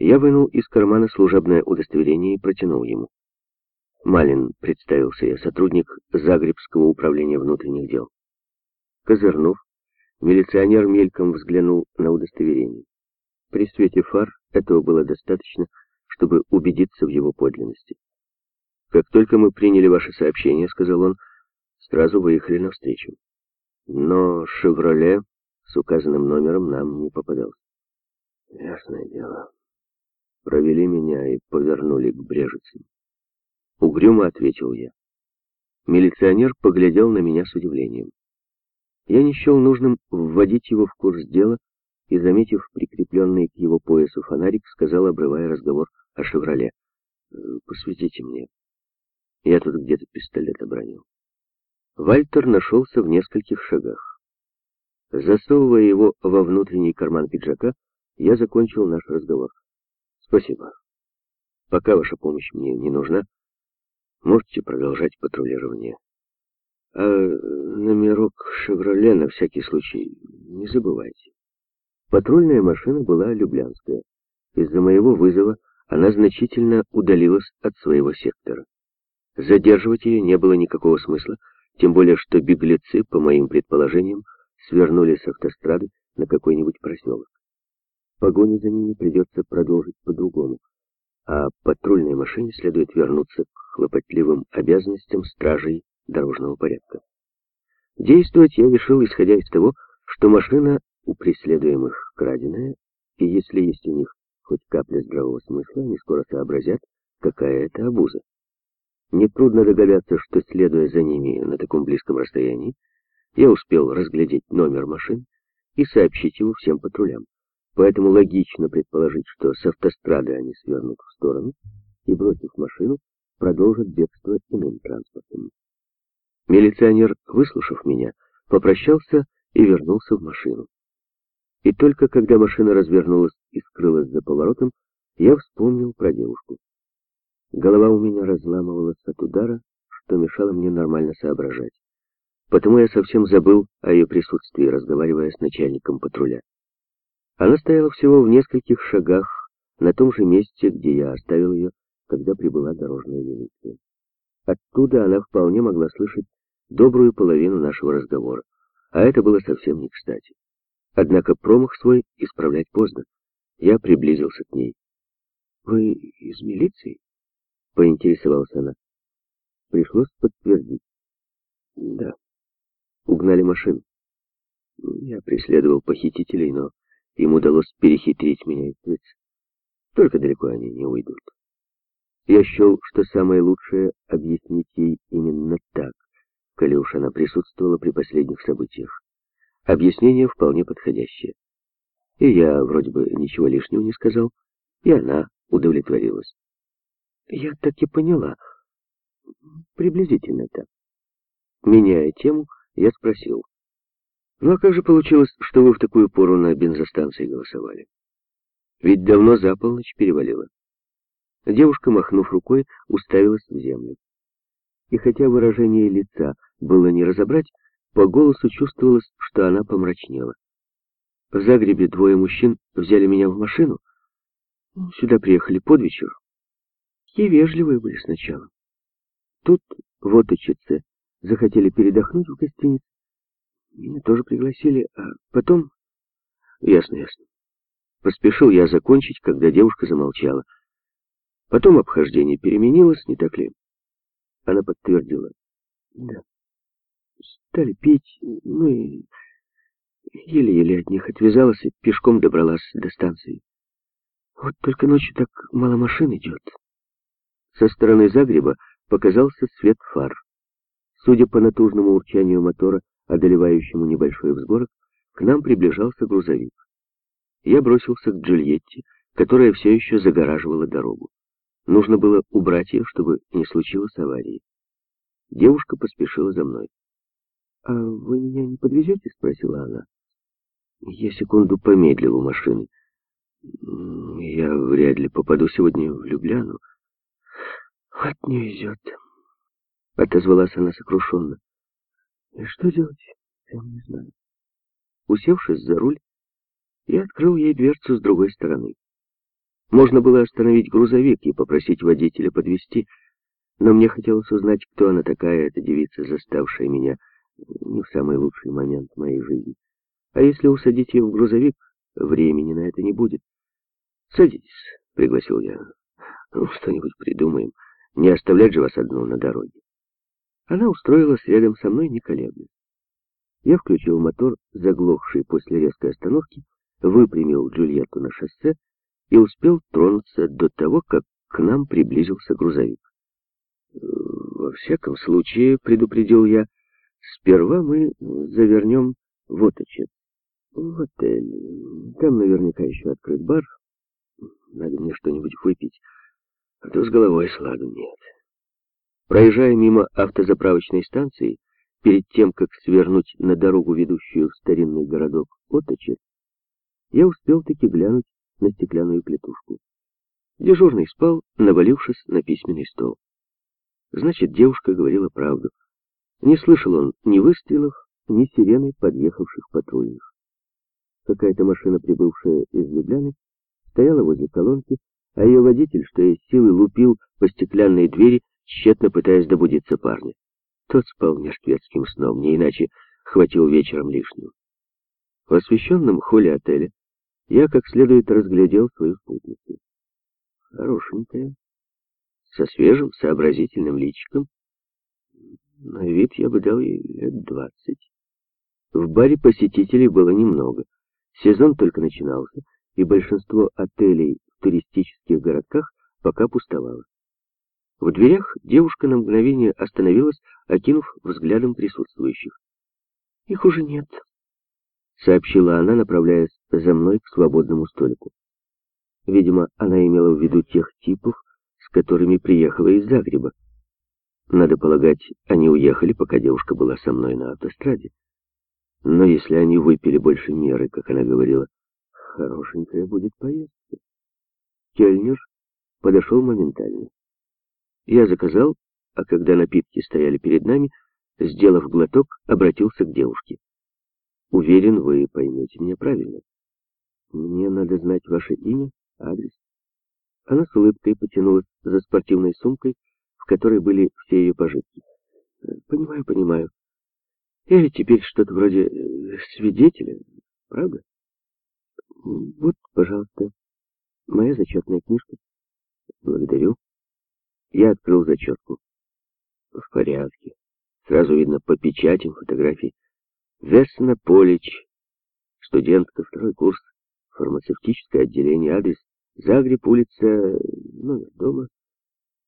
Я вынул из кармана служебное удостоверение и протянул ему. Малин, представился я, сотрудник Загребского управления внутренних дел. Козырнув, милиционер мельком взглянул на удостоверение. При свете фар этого было достаточно, чтобы убедиться в его подлинности. «Как только мы приняли ваше сообщение, — сказал он, — сразу выехали навстречу. Но «Шевроле» с указанным номером нам не попадался. Ясное дело. Провели меня и повернули к Брежицам. Угрюмо ответил я. Милиционер поглядел на меня с удивлением. Я не счел нужным вводить его в курс дела и, заметив прикрепленный к его поясу фонарик, сказал, обрывая разговор о «Шевроле». «Э, «Посветите мне. Я тут где-то пистолет обронил». Вальтер нашелся в нескольких шагах. Засовывая его во внутренний карман пиджака, я закончил наш разговор. «Спасибо. Пока ваша помощь мне не нужна, Можете продолжать патрулирование. А номерок «Шевроле» на всякий случай не забывайте. Патрульная машина была люблянская. Из-за моего вызова она значительно удалилась от своего сектора. Задерживать ее не было никакого смысла, тем более что беглецы, по моим предположениям, свернули с автострады на какой-нибудь проселок. Погоню за ними придется продолжить по-другому а патрульной машине следует вернуться к хлопотливым обязанностям стражей дорожного порядка. Действовать я решил, исходя из того, что машина у преследуемых краденая, и если есть у них хоть капля здравого смысла, они скоро сообразят, какая это обуза. Нетрудно догадаться, что, следуя за ними на таком близком расстоянии, я успел разглядеть номер машин и сообщить его всем патрулям. Поэтому логично предположить, что с автострады они свернут в сторону и, бросив машину, продолжат бегство иным транспортом. Милиционер, выслушав меня, попрощался и вернулся в машину. И только когда машина развернулась и скрылась за поворотом, я вспомнил про девушку. Голова у меня разламывалась от удара, что мешало мне нормально соображать. Потому я совсем забыл о ее присутствии, разговаривая с начальником патруля. Она стояла всего в нескольких шагах на том же месте, где я оставил ее, когда прибыла дорожная милиция. Оттуда она вполне могла слышать добрую половину нашего разговора, а это было совсем не кстати. Однако промах свой исправлять поздно. Я приблизился к ней. «Вы из милиции?» — поинтересовалась она. Пришлось подтвердить. «Да. Угнали машину. Я преследовал похитителей, но им удалось перехитрить меня и скрыться. Только далеко они не уйдут. Я счел, что самое лучшее — объяснить ей именно так, коли уж она присутствовала при последних событиях. Объяснение вполне подходящее. И я вроде бы ничего лишнего не сказал, и она удовлетворилась. Я так и поняла. Приблизительно так. Меняя тему, я спросил. Ну а как же получилось, что вы в такую пору на бензостанции голосовали? Ведь давно за полночь перевалило. Девушка, махнув рукой, уставилась в землю. И хотя выражение лица было не разобрать, по голосу чувствовалось, что она помрачнела. В Загребе двое мужчин взяли меня в машину. Сюда приехали под вечер. И вежливые были сначала. Тут вот учиться захотели передохнуть в гостинице. Меня тоже пригласили, а потом... Ясно, ясно. Поспешил я закончить, когда девушка замолчала. Потом обхождение переменилось, не так ли? Она подтвердила. Да. Стали пить, ну и еле-еле от них отвязалась и пешком добралась до станции. Вот только ночью так мало машин идет. Со стороны Загреба показался свет фар. Судя по натужному урчанию мотора, одолевающему небольшой взгорок, к нам приближался грузовик. Я бросился к Джульетте, которая все еще загораживала дорогу. Нужно было убрать ее, чтобы не случилось аварии. Девушка поспешила за мной. «А вы меня не подвезете?» — спросила она. Я секунду помедлил у машины. «Я вряд ли попаду сегодня в Любляну». «Вот не везет», — отозвалась она сокрушенно. И что делать, я не знаю. Усевшись за руль, я открыл ей дверцу с другой стороны. Можно было остановить грузовик и попросить водителя подвезти, но мне хотелось узнать, кто она такая, эта девица, заставшая меня не в самый лучший момент моей жизни. А если усадить ее в грузовик, времени на это не будет. «Садитесь», — пригласил я. «Ну, что-нибудь придумаем. Не оставлять же вас одну на дороге». Она устроилась рядом со мной, не колеблясь. Я включил мотор, заглохший после резкой остановки, выпрямил Джульетту на шоссе и успел тронуться до того, как к нам приблизился грузовик. «Во всяком случае», — предупредил я, — «сперва мы завернем в Оточет, в отель. Там наверняка еще открыт бар. Надо мне что-нибудь выпить, а то с головой сладу нет». Проезжая мимо автозаправочной станции, перед тем, как свернуть на дорогу, ведущую в старинный городок Оточет, я успел таки глянуть на стеклянную клетушку. Дежурный спал, навалившись на письменный стол. Значит, девушка говорила правду. Не слышал он ни выстрелов, ни сирены подъехавших патрульных. Какая-то машина, прибывшая из Любляны, стояла возле колонки, а ее водитель, что из силы, лупил по стеклянной двери, тщетно пытаясь добудиться парня. Тот спал мертвецким сном, не иначе хватил вечером лишнего. В освещенном холле отеля я как следует разглядел свою спутницу. Хорошенькая, со свежим, сообразительным личиком. На вид я бы дал ей лет двадцать. В баре посетителей было немного. Сезон только начинался, и большинство отелей в туристических городках пока пустовало. В дверях девушка на мгновение остановилась, окинув взглядом присутствующих. «Их уже нет», — сообщила она, направляясь за мной к свободному столику. Видимо, она имела в виду тех типов, с которыми приехала из Загреба. Надо полагать, они уехали, пока девушка была со мной на автостраде. Но если они выпили больше меры, как она говорила, хорошенькая будет поездка. Кельнер подошел моментально. Я заказал, а когда напитки стояли перед нами, сделав глоток, обратился к девушке. Уверен, вы поймете меня правильно. Мне надо знать ваше имя, адрес. Она с улыбкой потянулась за спортивной сумкой, в которой были все ее пожитки. Понимаю, понимаю. Я ведь теперь что-то вроде э, свидетеля, правда? Вот, пожалуйста, моя зачетная книжка. Благодарю. Я открыл зачетку. В порядке. Сразу видно по печатям фотографий. Весна Полич, студентка, второй курс, фармацевтическое отделение, адрес Загреб, улица, номер дома